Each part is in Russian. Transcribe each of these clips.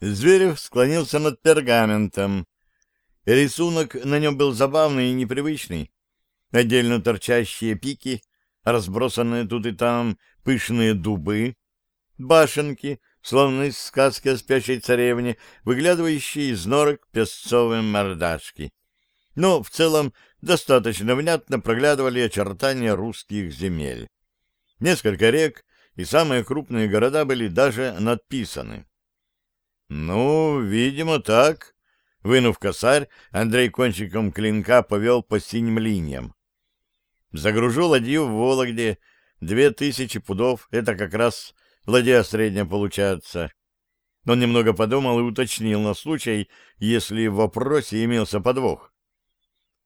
Зверев склонился над пергаментом. Рисунок на нем был забавный и непривычный. Отдельно торчащие пики, разбросанные тут и там пышные дубы, башенки, словно из сказки о спящей царевне, выглядывающие из норок песцовые мордашки. Но в целом достаточно внятно проглядывали очертания русских земель. Несколько рек и самые крупные города были даже надписаны. «Ну, видимо, так». Вынув косарь, Андрей кончиком клинка повел по синим линиям. «Загружу ладью в Вологде. Две тысячи пудов — это как раз ладья средняя получается». Он немного подумал и уточнил на случай, если в вопросе имелся подвох.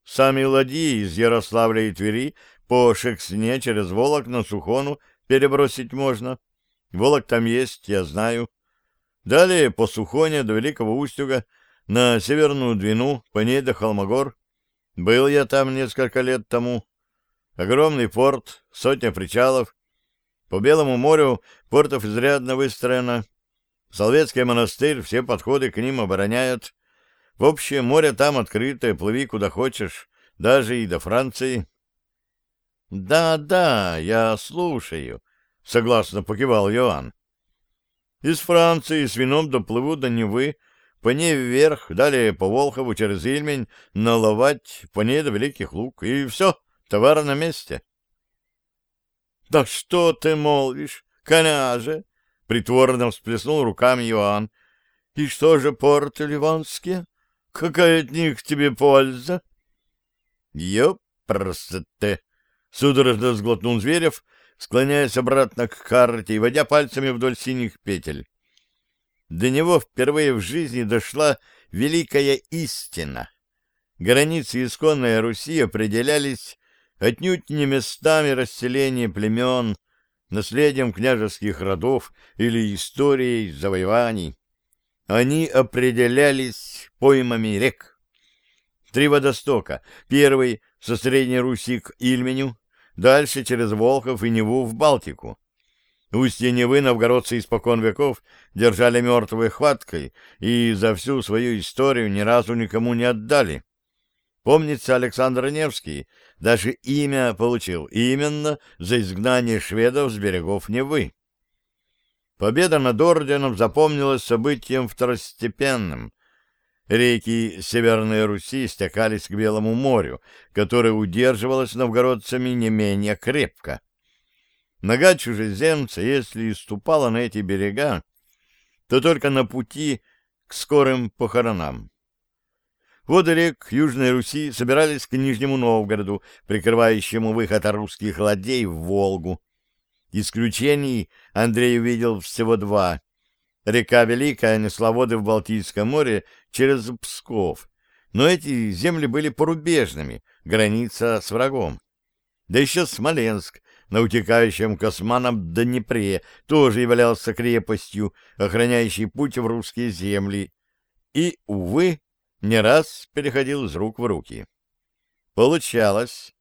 Сами ладьи из Ярославля и Твери по Шексне через Волок на Сухону перебросить можно. Волок там есть, я знаю. Далее по Сухоне до Великого Устюга, на Северную Двину, по ней до Холмогор. Был я там несколько лет тому. Огромный порт, сотня причалов. По Белому морю портов изрядно выстроено. Солветский монастырь все подходы к ним обороняют. В общее море там открытое, плыви куда хочешь, даже и до Франции. «Да, да, я слушаю», — согласно покивал Иоанн. Из Франции с вином доплыву до Невы, по ней вверх, далее по Волхову через Ильмень, наловать, по ней до Великих Луг, и все, товар на месте. — Да что ты молвишь, коняже? — притворно всплеснул руками Иоанн. — И что же порты ливанские? Какая от них тебе польза? — Ёпросте! — судорожно сглотнул Зверев, склоняясь обратно к карте и водя пальцами вдоль синих петель. До него впервые в жизни дошла великая истина. Границы исконной Руси определялись отнюдь не местами расселения племен, наследием княжеских родов или историей завоеваний. Они определялись поймами рек. Три водостока. Первый со Средней Руси к Ильменю, дальше через Волхов и Неву в Балтику. Устье Невы новгородцы испокон веков держали мертвой хваткой и за всю свою историю ни разу никому не отдали. Помнится, Александр Невский даже имя получил именно за изгнание шведов с берегов Невы. Победа над орденом запомнилась событием второстепенным, Реки Северной Руси стекались к Белому морю, которое удерживалось новгородцами не менее крепко. Нога чужеземца, если и ступала на эти берега, то только на пути к скорым похоронам. Воды рек Южной Руси собирались к Нижнему Новгороду, прикрывающему выход русских ладей в Волгу. Исключений Андрей увидел всего два — Река Великая несла воды в Балтийское море через Псков, но эти земли были порубежными, граница с врагом. Да еще Смоленск на утекающем к османам Днепре тоже являлся крепостью, охраняющей путь в русские земли, и, увы, не раз переходил из рук в руки. Получалось,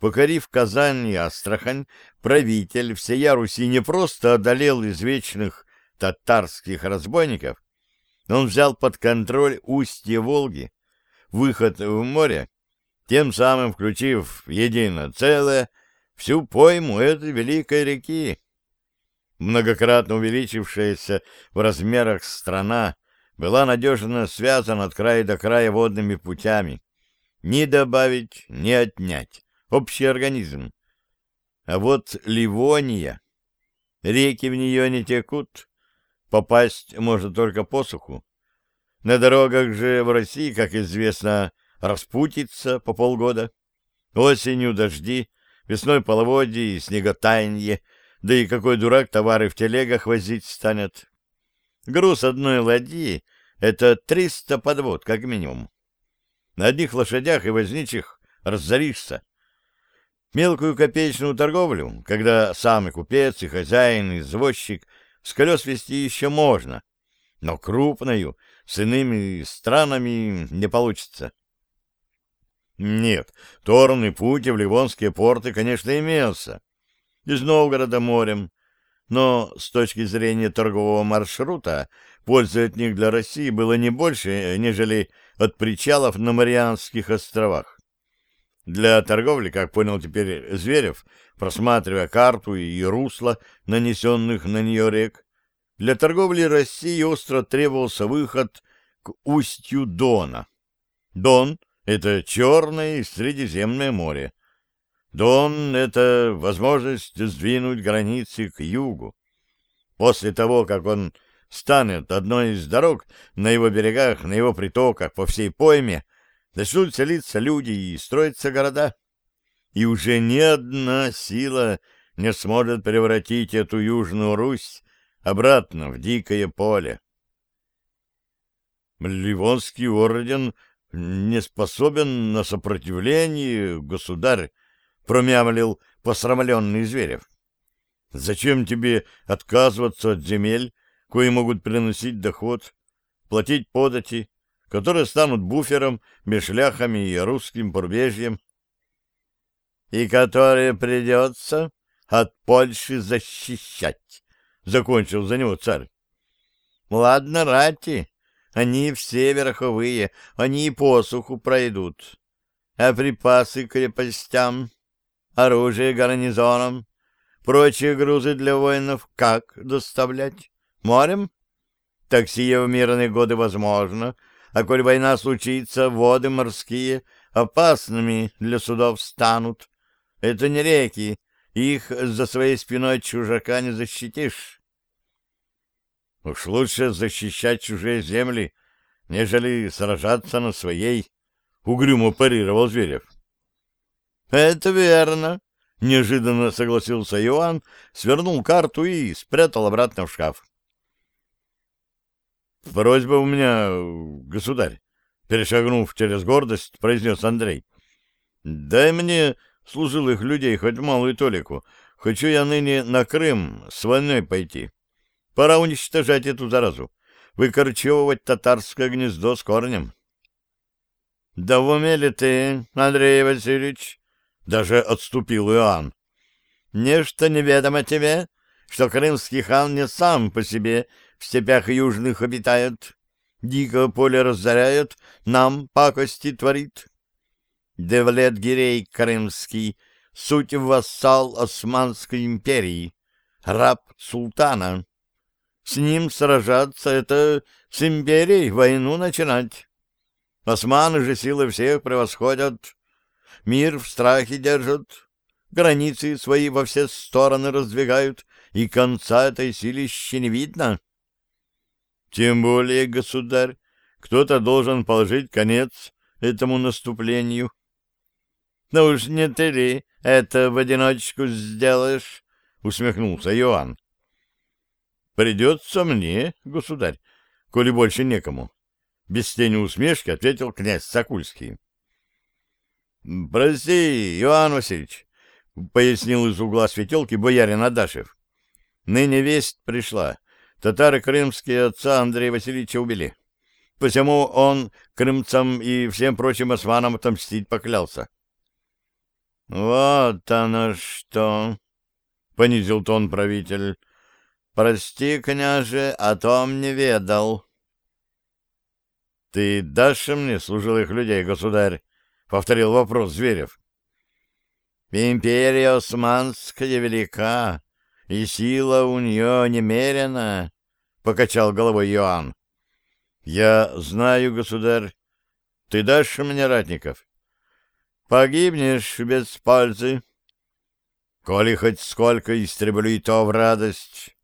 покорив Казань и Астрахань, правитель всея Руси не просто одолел извечных татарских разбойников, он взял под контроль устье Волги, выход в море, тем самым включив в единое целое всю пойму этой великой реки. Многократно увеличившаяся в размерах страна была надежно связана от края до края водными путями. Ни добавить, ни отнять. Общий организм. А вот Ливония... Реки в нее не текут, Попасть можно только по суху. На дорогах же в России, как известно, распутится по полгода. Осенью дожди, весной половодье и снеготаяние, да и какой дурак товары в телегах возить станет. Груз одной ладьи — это триста подвод, как минимум. На одних лошадях и возничих разоришься. Мелкую копеечную торговлю, когда сам купец, и хозяин, и извозчик — с колес вести еще можно, но крупную, с иными странами не получится. Нет, торный путь в Ливонские порты, конечно, имелся. Из Новгорода морем, но с точки зрения торгового маршрута пользы от них для России было не больше, нежели от причалов на Марианских островах. Для торговли, как понял теперь Зверев, просматривая карту и русло нанесенных на нее рек, для торговли России остро требовался выход к устью Дона. Дон — это Черное и Средиземное море. Дон — это возможность сдвинуть границы к югу. После того, как он станет одной из дорог на его берегах, на его притоках, по всей пойме, начнут селиться люди и строиться города. И уже ни одна сила не сможет превратить эту Южную Русь обратно в дикое поле. Ливонский орден не способен на сопротивление, государь, промямлил посрамленный Зверев. Зачем тебе отказываться от земель, кои могут приносить доход, платить подати, которые станут буфером между шляхами и русским порубежьем? И которые придется от Польши защищать, — закончил за него царь. Ладно, рати, они все верховые, они и посуху пройдут. А припасы крепостям, оружие гарнизонам, Прочие грузы для воинов как доставлять? Морем? Так сие в мирные годы возможно, а коль война случится, воды морские опасными для судов станут. Это не реки, их за своей спиной чужака не защитишь. Уж лучше защищать чужие земли, нежели сражаться на своей, — угрюмо парировал Зверев. — Это верно, Неожиданно согласился Иоанн, свернул карту и спрятал обратно в шкаф. «Просьба у меня, государь», — перешагнув через гордость, произнес Андрей. «Дай мне служилых людей хоть малую толику. Хочу я ныне на Крым с войной пойти. Пора уничтожать эту заразу, выкорчевывать татарское гнездо с корнем». «Да в уме ли ты, Андрей Васильевич?» Даже отступил Иоанн. Нечто неведомо тебе, что крымский хан не сам по себе в степях южных обитает, дико поле разоряет, нам пакости творит. Девлет Гирей Крымский, суть вассал Османской империи, раб султана. С ним сражаться — это с империей войну начинать. Османы же силы всех превосходят, мир в страхе держат, границы свои во все стороны раздвигают, и конца этой силищи не видно. Тем более, государь, кто-то должен положить конец этому наступлению. Но уж не ты ли это в одиночку сделаешь? — усмехнулся Иоанн. — Придется мне, государь, коли больше некому. Без тени усмешки ответил князь Сокульский. — Прости, Иоанн Васильевич, — пояснил из угла светелки боярин Адашев. — Ныне весть пришла. Татары крымские отца Андрея Васильевича убили. Посему он крымцам и всем прочим османам отомстить поклялся. — Вот оно что! — понизил тон правитель. — Прости, княже, о том не ведал. — Ты дашь мне служилых людей, государь? повторил вопрос Зверев. Империя Османская велика, и сила у нее немерена, — покачал головой Иоанн. — Я знаю, государь. Ты дашь мне ратников? — Погибнешь без пользы. Коли хоть сколько истреблю, то в радость.